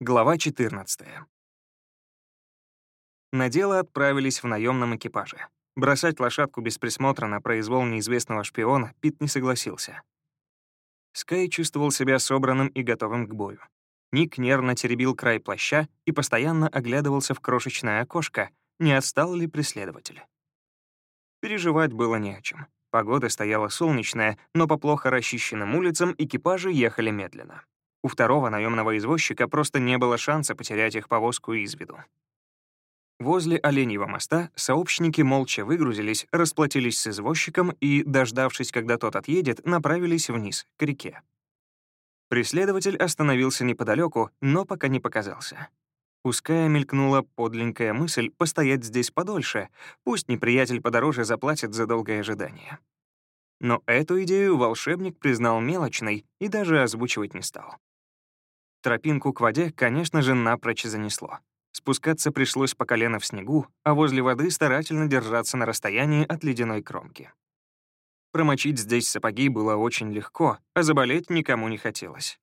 Глава 14. На дело отправились в наемном экипаже. Бросать лошадку без присмотра на произвол неизвестного шпиона Пит не согласился. Скай чувствовал себя собранным и готовым к бою. Ник нервно теребил край плаща и постоянно оглядывался в крошечное окошко, не отстал ли преследователь. Переживать было не о чем. Погода стояла солнечная, но по плохо расчищенным улицам экипажи ехали медленно. У второго наемного извозчика просто не было шанса потерять их повозку из виду. Возле Оленьего моста сообщники молча выгрузились, расплатились с извозчиком и, дождавшись, когда тот отъедет, направились вниз, к реке. Преследователь остановился неподалеку, но пока не показался. Пуская мелькнула подленькая мысль постоять здесь подольше, пусть неприятель подороже заплатит за долгое ожидание. Но эту идею волшебник признал мелочной и даже озвучивать не стал. Тропинку к воде, конечно же, напрочь занесло. Спускаться пришлось по колено в снегу, а возле воды старательно держаться на расстоянии от ледяной кромки. Промочить здесь сапоги было очень легко, а заболеть никому не хотелось.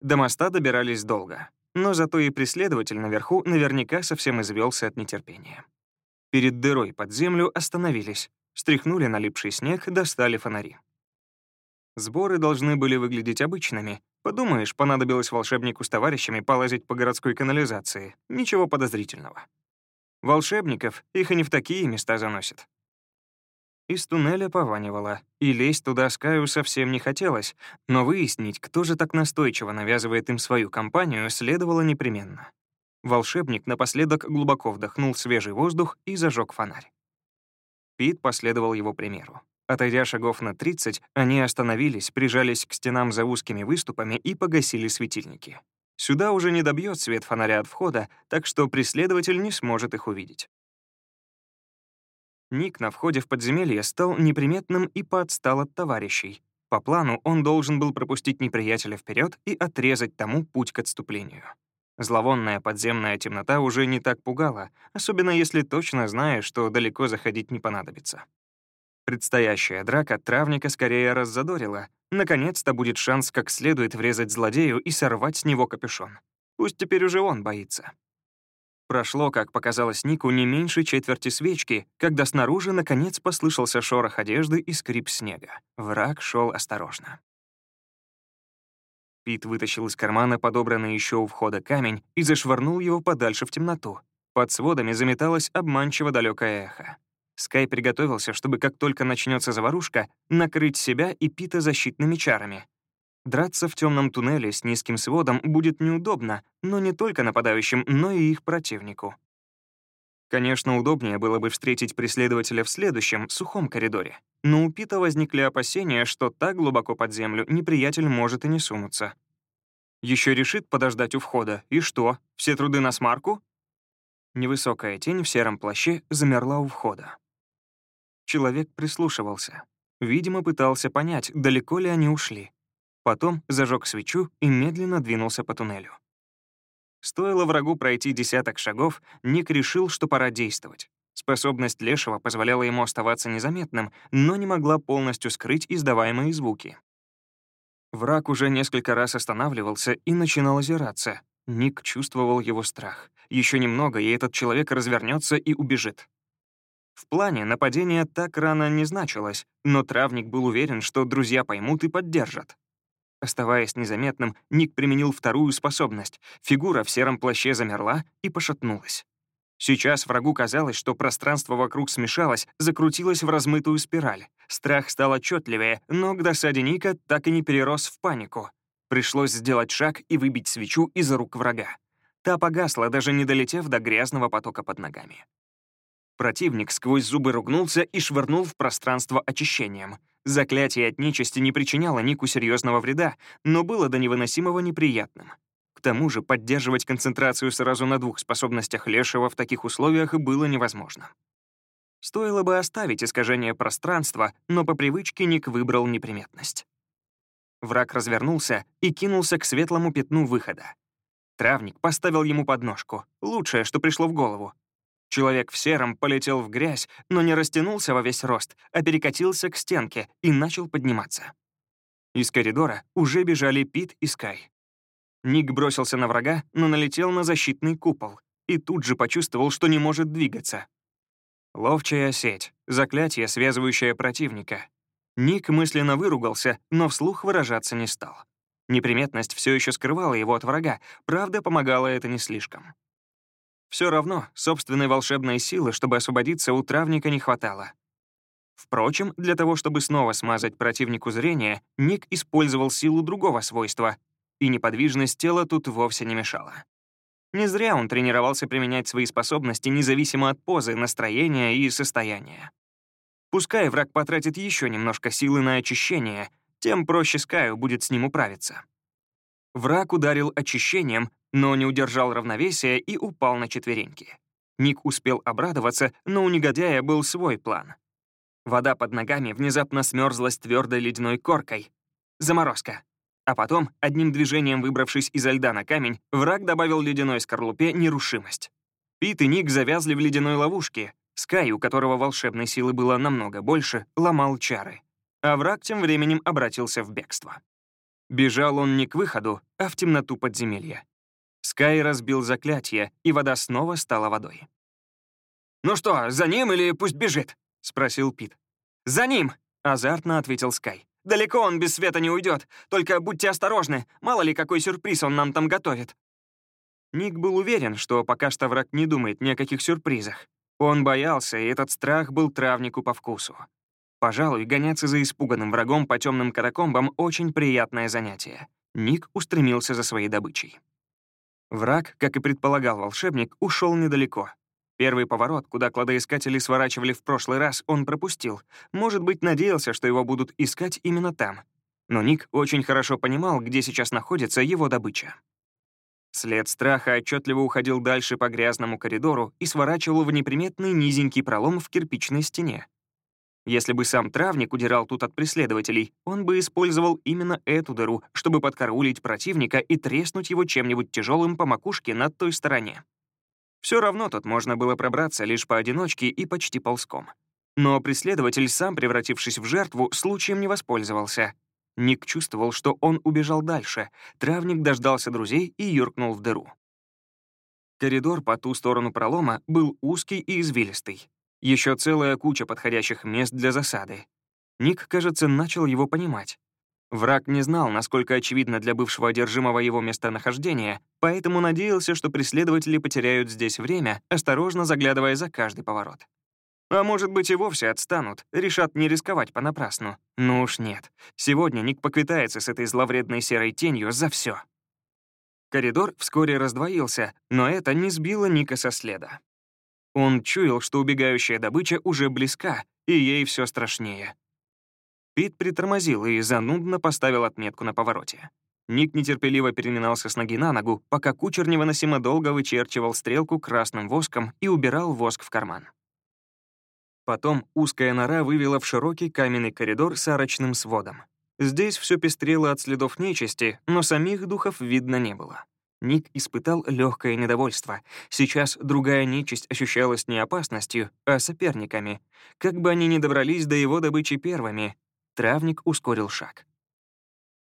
До моста добирались долго, но зато и преследователь наверху наверняка совсем извелся от нетерпения. Перед дырой под землю остановились, стряхнули налипший снег, достали фонари. Сборы должны были выглядеть обычными, Подумаешь, понадобилось волшебнику с товарищами полазить по городской канализации. Ничего подозрительного. Волшебников их и не в такие места заносят. Из туннеля пованивало, и лезть туда Скаю совсем не хотелось, но выяснить, кто же так настойчиво навязывает им свою компанию, следовало непременно. Волшебник напоследок глубоко вдохнул свежий воздух и зажег фонарь. Пит последовал его примеру. Отойдя шагов на 30, они остановились, прижались к стенам за узкими выступами и погасили светильники. Сюда уже не добьет свет фонаря от входа, так что преследователь не сможет их увидеть. Ник на входе в подземелье стал неприметным и поотстал от товарищей. По плану он должен был пропустить неприятеля вперед и отрезать тому путь к отступлению. Зловонная подземная темнота уже не так пугала, особенно если точно знаешь, что далеко заходить не понадобится. Предстоящая драка травника скорее раззадорила. Наконец-то будет шанс как следует врезать злодею и сорвать с него капюшон. Пусть теперь уже он боится. Прошло, как показалось Нику, не меньше четверти свечки, когда снаружи наконец послышался шорох одежды и скрип снега. Враг шел осторожно. Пит вытащил из кармана подобранный еще у входа камень и зашвырнул его подальше в темноту. Под сводами заметалось обманчиво далекое эхо. Скай приготовился, чтобы как только начнется заварушка, накрыть себя и Пита защитными чарами. Драться в темном туннеле с низким сводом будет неудобно, но не только нападающим, но и их противнику. Конечно, удобнее было бы встретить преследователя в следующем, сухом коридоре. Но у Пита возникли опасения, что так глубоко под землю неприятель может и не сунуться. Еще решит подождать у входа, и что, все труды на смарку? Невысокая тень в сером плаще замерла у входа. Человек прислушивался. Видимо, пытался понять, далеко ли они ушли. Потом зажег свечу и медленно двинулся по туннелю. Стоило врагу пройти десяток шагов, Ник решил, что пора действовать. Способность Лешего позволяла ему оставаться незаметным, но не могла полностью скрыть издаваемые звуки. Враг уже несколько раз останавливался и начинал озираться. Ник чувствовал его страх. Еще немного, и этот человек развернется и убежит. В плане нападение так рано не значилось, но травник был уверен, что друзья поймут и поддержат. Оставаясь незаметным, Ник применил вторую способность. Фигура в сером плаще замерла и пошатнулась. Сейчас врагу казалось, что пространство вокруг смешалось, закрутилось в размытую спираль. Страх стал отчетливее, но к досаде Ника так и не перерос в панику. Пришлось сделать шаг и выбить свечу из рук врага. Та погасла, даже не долетев до грязного потока под ногами. Противник сквозь зубы ругнулся и швырнул в пространство очищением. Заклятие от нечисти не причиняло Нику серьезного вреда, но было до невыносимого неприятным. К тому же поддерживать концентрацию сразу на двух способностях Лешего в таких условиях было невозможно. Стоило бы оставить искажение пространства, но по привычке Ник выбрал неприметность. Враг развернулся и кинулся к светлому пятну выхода. Травник поставил ему подножку, лучшее, что пришло в голову, Человек в сером полетел в грязь, но не растянулся во весь рост, а перекатился к стенке и начал подниматься. Из коридора уже бежали Пит и Скай. Ник бросился на врага, но налетел на защитный купол и тут же почувствовал, что не может двигаться. Ловчая сеть, заклятие, связывающее противника. Ник мысленно выругался, но вслух выражаться не стал. Неприметность все еще скрывала его от врага, правда, помогало это не слишком. Все равно собственной волшебной силы, чтобы освободиться, у травника не хватало. Впрочем, для того, чтобы снова смазать противнику зрение, Ник использовал силу другого свойства, и неподвижность тела тут вовсе не мешала. Не зря он тренировался применять свои способности независимо от позы, настроения и состояния. Пускай враг потратит еще немножко силы на очищение, тем проще Скаю будет с ним управиться. Враг ударил очищением, но не удержал равновесия и упал на четвереньки. Ник успел обрадоваться, но у негодяя был свой план. Вода под ногами внезапно смерзлась твердой ледяной коркой. Заморозка. А потом, одним движением выбравшись изо льда на камень, враг добавил ледяной скорлупе нерушимость. Пит и Ник завязли в ледяной ловушке. Скай, у которого волшебной силы было намного больше, ломал чары. А враг тем временем обратился в бегство. Бежал он не к выходу, а в темноту подземелья. Скай разбил заклятие, и вода снова стала водой. «Ну что, за ним или пусть бежит?» — спросил Пит. «За ним!» — азартно ответил Скай. Далеко он без света не уйдет. Только будьте осторожны, мало ли какой сюрприз он нам там готовит». Ник был уверен, что пока что враг не думает ни о каких сюрпризах. Он боялся, и этот страх был травнику по вкусу. Пожалуй, гоняться за испуганным врагом по темным катакомбам — очень приятное занятие. Ник устремился за своей добычей. Враг, как и предполагал волшебник, ушел недалеко, Первый поворот, куда кладоискатели сворачивали в прошлый раз, он пропустил. Может быть, надеялся, что его будут искать именно там. Но Ник очень хорошо понимал, где сейчас находится его добыча. След страха отчетливо уходил дальше по грязному коридору и сворачивал в неприметный низенький пролом в кирпичной стене. Если бы сам травник удирал тут от преследователей, он бы использовал именно эту дыру, чтобы подкараулить противника и треснуть его чем-нибудь тяжелым по макушке на той стороне. Все равно тут можно было пробраться лишь поодиночке и почти ползком. Но преследователь, сам превратившись в жертву, случаем не воспользовался. Ник чувствовал, что он убежал дальше. Травник дождался друзей и юркнул в дыру. Коридор по ту сторону пролома был узкий и извилистый. Еще целая куча подходящих мест для засады. Ник, кажется, начал его понимать. Враг не знал, насколько очевидно для бывшего одержимого его местонахождение, поэтому надеялся, что преследователи потеряют здесь время, осторожно заглядывая за каждый поворот. А может быть, и вовсе отстанут, решат не рисковать понапрасну. Ну уж нет. Сегодня Ник поквитается с этой зловредной серой тенью за все. Коридор вскоре раздвоился, но это не сбило Ника со следа. Он чуял, что убегающая добыча уже близка, и ей все страшнее. Пит притормозил и занудно поставил отметку на повороте. Ник нетерпеливо переминался с ноги на ногу, пока кучер невыносимо долго вычерчивал стрелку красным воском и убирал воск в карман. Потом узкая нора вывела в широкий каменный коридор с арочным сводом. Здесь все пестрело от следов нечисти, но самих духов видно не было. Ник испытал легкое недовольство. Сейчас другая нечисть ощущалась не опасностью, а соперниками. Как бы они ни добрались до его добычи первыми, Травник ускорил шаг.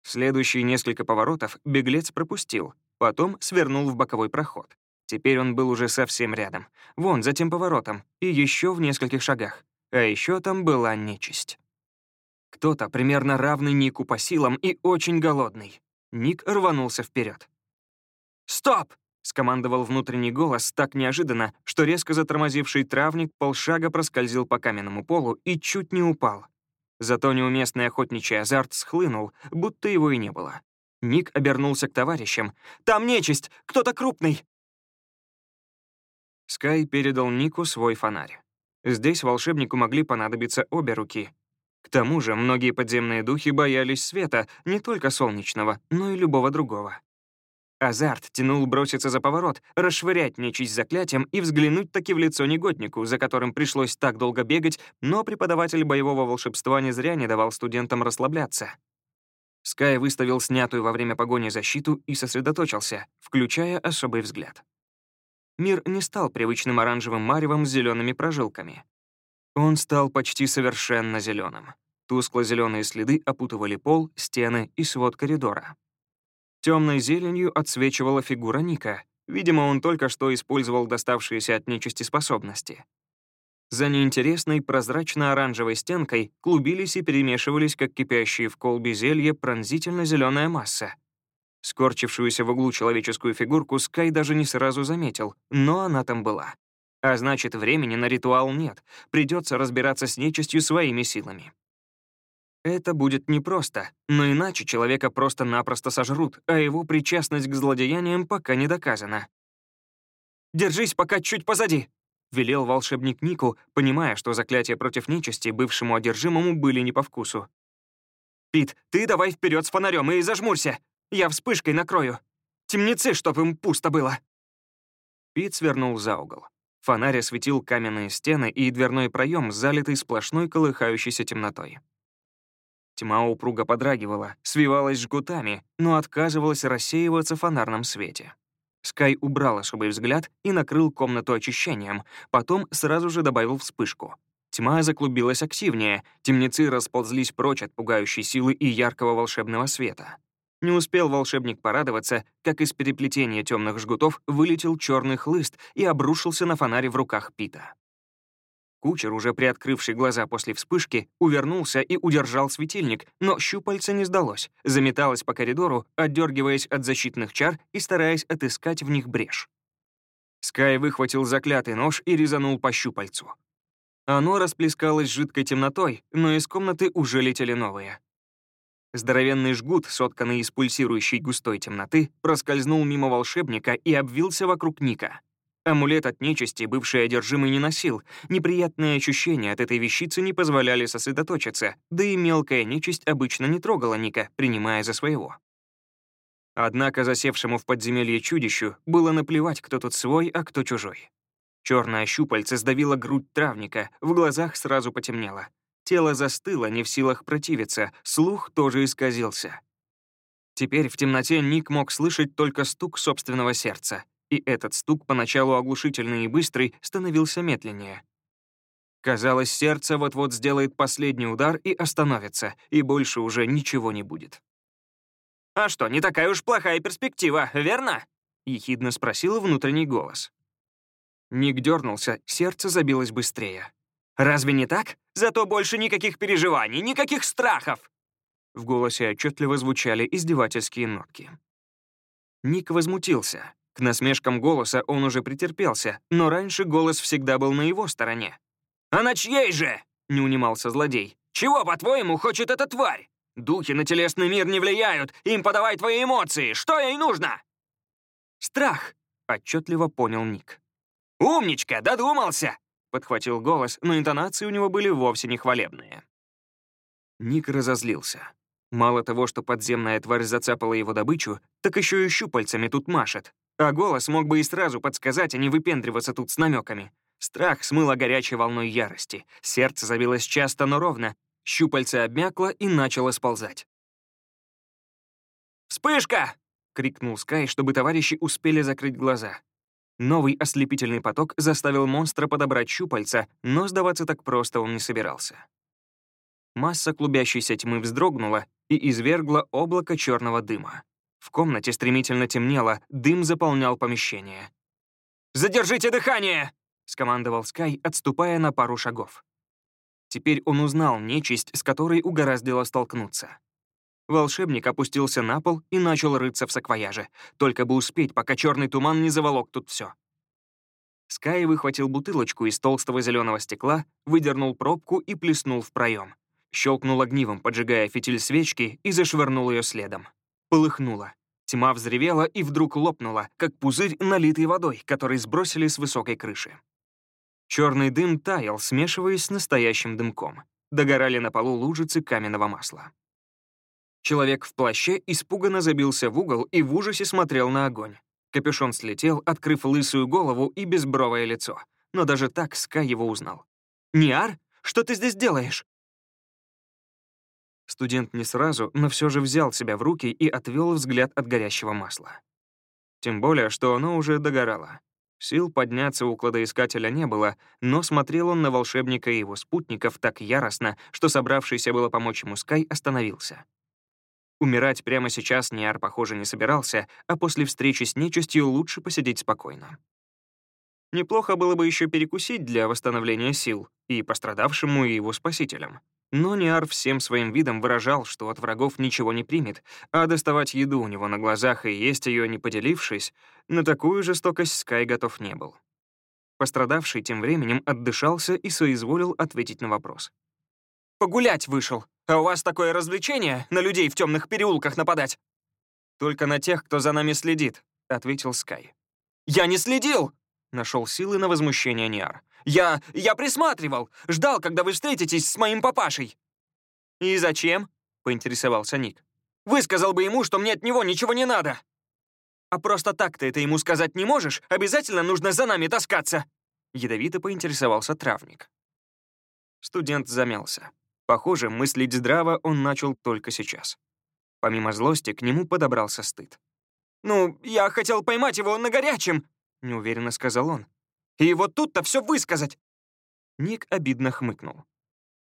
Следующие несколько поворотов беглец пропустил, потом свернул в боковой проход. Теперь он был уже совсем рядом. Вон, за тем поворотом, и еще в нескольких шагах. А еще там была нечисть. Кто-то примерно равный Нику по силам и очень голодный. Ник рванулся вперед. «Стоп!» — скомандовал внутренний голос так неожиданно, что резко затормозивший травник полшага проскользил по каменному полу и чуть не упал. Зато неуместный охотничий азарт схлынул, будто его и не было. Ник обернулся к товарищам. «Там нечисть! Кто-то крупный!» Скай передал Нику свой фонарь. Здесь волшебнику могли понадобиться обе руки. К тому же многие подземные духи боялись света, не только солнечного, но и любого другого. Азарт тянул броситься за поворот, расшвырять нечисть заклятием и взглянуть таки в лицо негоднику, за которым пришлось так долго бегать, но преподаватель боевого волшебства не зря не давал студентам расслабляться. Скай выставил снятую во время погони защиту и сосредоточился, включая особый взгляд. Мир не стал привычным оранжевым маревом с зелеными прожилками. Он стал почти совершенно зеленым. Тускло-зеленые следы опутывали пол, стены и свод коридора. Темной зеленью отсвечивала фигура Ника. Видимо, он только что использовал доставшиеся от нечисти способности. За неинтересной прозрачно-оранжевой стенкой клубились и перемешивались, как кипящие в колбе зелье, пронзительно-зеленая масса. Скорчившуюся в углу человеческую фигурку Скай даже не сразу заметил, но она там была. А значит, времени на ритуал нет, придется разбираться с нечистью своими силами. Это будет непросто, но иначе человека просто-напросто сожрут, а его причастность к злодеяниям пока не доказана. «Держись пока чуть позади», — велел волшебник Нику, понимая, что заклятия против нечисти бывшему одержимому были не по вкусу. «Пит, ты давай вперед с фонарем и зажмурься. Я вспышкой накрою. Темницы, чтоб им пусто было». Пит свернул за угол. Фонарь осветил каменные стены и дверной проем, залитый сплошной колыхающейся темнотой. Тьма упруго подрагивала, свивалась жгутами, но отказывалась рассеиваться в фонарном свете. Скай убрал особый взгляд и накрыл комнату очищением, потом сразу же добавил вспышку. Тьма заклубилась активнее, темницы расползлись прочь от пугающей силы и яркого волшебного света. Не успел волшебник порадоваться, как из переплетения темных жгутов вылетел черный хлыст и обрушился на фонаре в руках Пита. Кучер, уже приоткрывший глаза после вспышки, увернулся и удержал светильник, но щупальце не сдалось, заметалось по коридору, отдергиваясь от защитных чар и стараясь отыскать в них брешь. Скай выхватил заклятый нож и резанул по щупальцу. Оно расплескалось жидкой темнотой, но из комнаты уже летели новые. Здоровенный жгут, сотканный из пульсирующей густой темноты, проскользнул мимо волшебника и обвился вокруг Ника. Амулет от нечисти бывший одержимый не носил. Неприятные ощущения от этой вещицы не позволяли сосредоточиться, да и мелкая нечисть обычно не трогала Ника, принимая за своего. Однако засевшему в подземелье чудищу было наплевать, кто тут свой, а кто чужой. Черное щупальце сдавило грудь травника, в глазах сразу потемнело. Тело застыло, не в силах противиться, слух тоже исказился. Теперь в темноте Ник мог слышать только стук собственного сердца — и этот стук, поначалу оглушительный и быстрый, становился медленнее. Казалось, сердце вот-вот сделает последний удар и остановится, и больше уже ничего не будет. «А что, не такая уж плохая перспектива, верно?» — ехидно спросил внутренний голос. Ник дернулся, сердце забилось быстрее. «Разве не так? Зато больше никаких переживаний, никаких страхов!» В голосе отчетливо звучали издевательские нотки. Ник возмутился. К насмешкам голоса он уже претерпелся, но раньше голос всегда был на его стороне. «А на чьей же?» — не унимался злодей. «Чего, по-твоему, хочет эта тварь? Духи на телесный мир не влияют, им подавай твои эмоции, что ей нужно?» «Страх», — отчетливо понял Ник. «Умничка, додумался!» — подхватил голос, но интонации у него были вовсе не хвалебные. Ник разозлился. Мало того, что подземная тварь зацапала его добычу, так еще и щупальцами тут машет. А голос мог бы и сразу подсказать, а не выпендриваться тут с намеками. Страх смыло горячей волной ярости. Сердце забилось часто, но ровно. Щупальце обмякло и начало сползать. «Вспышка!» — крикнул Скай, чтобы товарищи успели закрыть глаза. Новый ослепительный поток заставил монстра подобрать щупальца, но сдаваться так просто он не собирался. Масса клубящейся тьмы вздрогнула и извергла облако черного дыма. В комнате стремительно темнело, дым заполнял помещение. «Задержите дыхание!» — скомандовал Скай, отступая на пару шагов. Теперь он узнал нечисть, с которой угораздило столкнуться. Волшебник опустился на пол и начал рыться в саквояже, только бы успеть, пока черный туман не заволок тут все. Скай выхватил бутылочку из толстого зеленого стекла, выдернул пробку и плеснул в проем. Щелкнул огнивом, поджигая фитиль свечки, и зашвырнул ее следом полыхнуло. Тьма взревела и вдруг лопнула, как пузырь, налитый водой, который сбросили с высокой крыши. Черный дым таял, смешиваясь с настоящим дымком. Догорали на полу лужицы каменного масла. Человек в плаще испуганно забился в угол и в ужасе смотрел на огонь. Капюшон слетел, открыв лысую голову и безбровое лицо. Но даже так Скай его узнал. «Ниар, что ты здесь делаешь?» Студент не сразу, но все же взял себя в руки и отвел взгляд от горящего масла. Тем более, что оно уже догорало. Сил подняться у кладоискателя не было, но смотрел он на волшебника и его спутников так яростно, что собравшийся было помочь ему Скай остановился. Умирать прямо сейчас Ниар, похоже, не собирался, а после встречи с нечистью лучше посидеть спокойно. Неплохо было бы еще перекусить для восстановления сил и пострадавшему, и его спасителям. Но Ниар всем своим видом выражал, что от врагов ничего не примет, а доставать еду у него на глазах и есть ее, не поделившись, на такую жестокость Скай готов не был. Пострадавший тем временем отдышался и соизволил ответить на вопрос. «Погулять вышел, а у вас такое развлечение — на людей в темных переулках нападать?» «Только на тех, кто за нами следит», — ответил Скай. «Я не следил!» — нашел силы на возмущение Ниар. «Я... я присматривал! Ждал, когда вы встретитесь с моим папашей!» «И зачем?» — поинтересовался Ник. «Высказал бы ему, что мне от него ничего не надо!» «А просто так ты это ему сказать не можешь? Обязательно нужно за нами таскаться!» Ядовито поинтересовался травник. Студент замялся. Похоже, мыслить здраво он начал только сейчас. Помимо злости, к нему подобрался стыд. «Ну, я хотел поймать его на горячем!» — неуверенно сказал он. «И вот тут-то все высказать!» Ник обидно хмыкнул.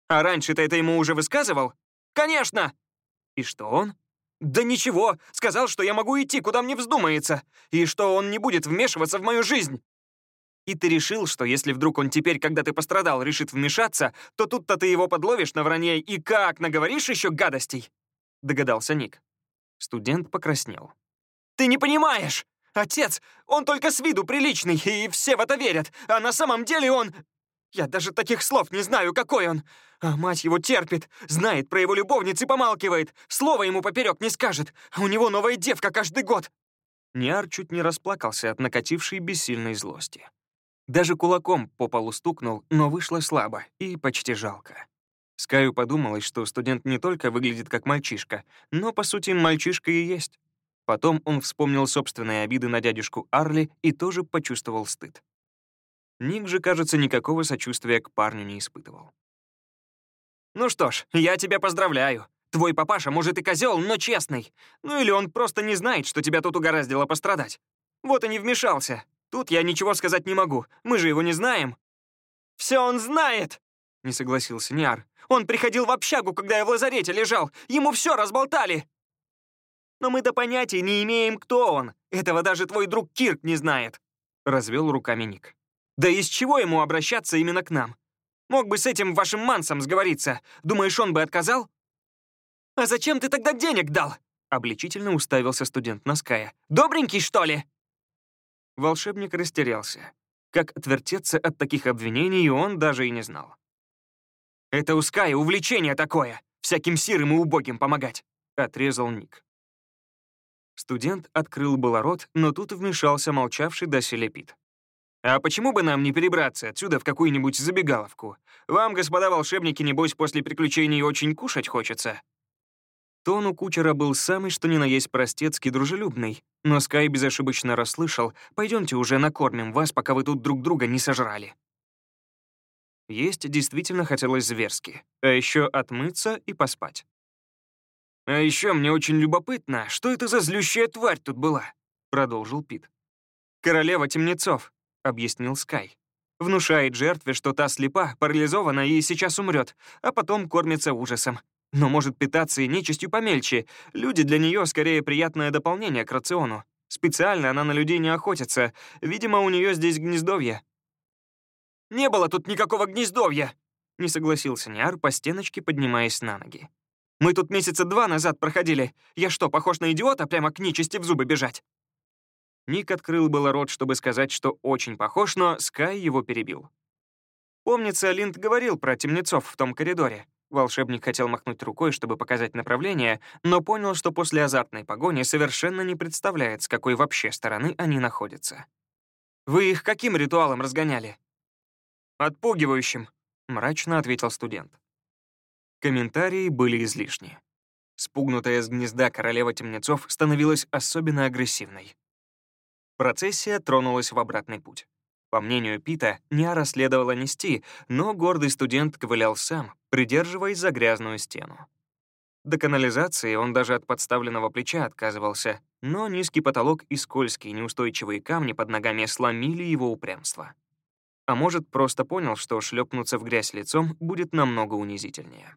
«А раньше ты это ему уже высказывал?» «Конечно!» «И что он?» «Да ничего, сказал, что я могу идти, куда мне вздумается, и что он не будет вмешиваться в мою жизнь». «И ты решил, что если вдруг он теперь, когда ты пострадал, решит вмешаться, то тут-то ты его подловишь на вранье и как, наговоришь еще гадостей?» — догадался Ник. Студент покраснел. «Ты не понимаешь! Отец, он только с виду приличный, и все в это верят, а на самом деле он... Я даже таких слов не знаю, какой он. А мать его терпит, знает про его любовниц и помалкивает. Слова ему поперек не скажет. А у него новая девка каждый год. Ниар чуть не расплакался от накатившей бессильной злости. Даже кулаком по полу стукнул, но вышло слабо и почти жалко. Скаю подумалось, что студент не только выглядит как мальчишка, но, по сути, мальчишка и есть. Потом он вспомнил собственные обиды на дядюшку Арли и тоже почувствовал стыд. Ник же, кажется, никакого сочувствия к парню не испытывал. «Ну что ж, я тебя поздравляю. Твой папаша, может, и козел, но честный. Ну или он просто не знает, что тебя тут угораздило пострадать. Вот и не вмешался. Тут я ничего сказать не могу. Мы же его не знаем». «Все он знает!» — не согласился Ниар. «Он приходил в общагу, когда я в лазарете лежал. Ему все разболтали!» «Но мы-то понятия не имеем, кто он. Этого даже твой друг Кирк не знает», — развел руками Ник. Да из чего ему обращаться именно к нам? Мог бы с этим вашим мансом сговориться. Думаешь, он бы отказал? А зачем ты тогда денег дал? Обличительно уставился студент на Ская. Добренький, что ли? Волшебник растерялся. Как отвертеться от таких обвинений, он даже и не знал. «Это у Ская увлечение такое, всяким сирым и убогим помогать», — отрезал Ник. Студент открыл было рот, но тут вмешался молчавший доселе Пит. А почему бы нам не перебраться отсюда в какую-нибудь забегаловку? Вам, господа волшебники, небось, после приключений очень кушать хочется?» Тон у кучера был самый что ни на есть простецкий дружелюбный, но Скай безошибочно расслышал «Пойдемте уже накормим вас, пока вы тут друг друга не сожрали». Есть действительно хотелось зверски, а еще отмыться и поспать. «А еще мне очень любопытно, что это за злющая тварь тут была?» — продолжил Пит. «Королева темнецов. — объяснил Скай. Внушает жертве, что та слепа, парализована и сейчас умрет, а потом кормится ужасом. Но может питаться и нечистью помельче. Люди для нее скорее приятное дополнение к рациону. Специально она на людей не охотится. Видимо, у нее здесь гнездовье. «Не было тут никакого гнездовья!» — не согласился Ниар по стеночке, поднимаясь на ноги. «Мы тут месяца два назад проходили. Я что, похож на идиота прямо к нечисти в зубы бежать?» Ник открыл было рот, чтобы сказать, что очень похож, но Скай его перебил. Помнится, Линд говорил про темнецов в том коридоре. Волшебник хотел махнуть рукой, чтобы показать направление, но понял, что после азартной погони совершенно не представляет, с какой вообще стороны они находятся. «Вы их каким ритуалом разгоняли?» «Отпугивающим», — мрачно ответил студент. Комментарии были излишни. Спугнутая с гнезда королева темнецов становилась особенно агрессивной. Процессия тронулась в обратный путь. По мнению Пита, Ниара следовало нести, но гордый студент ковылял сам, придерживаясь за грязную стену. До канализации он даже от подставленного плеча отказывался, но низкий потолок и скользкие неустойчивые камни под ногами сломили его упрямство. А может, просто понял, что шлепнуться в грязь лицом будет намного унизительнее.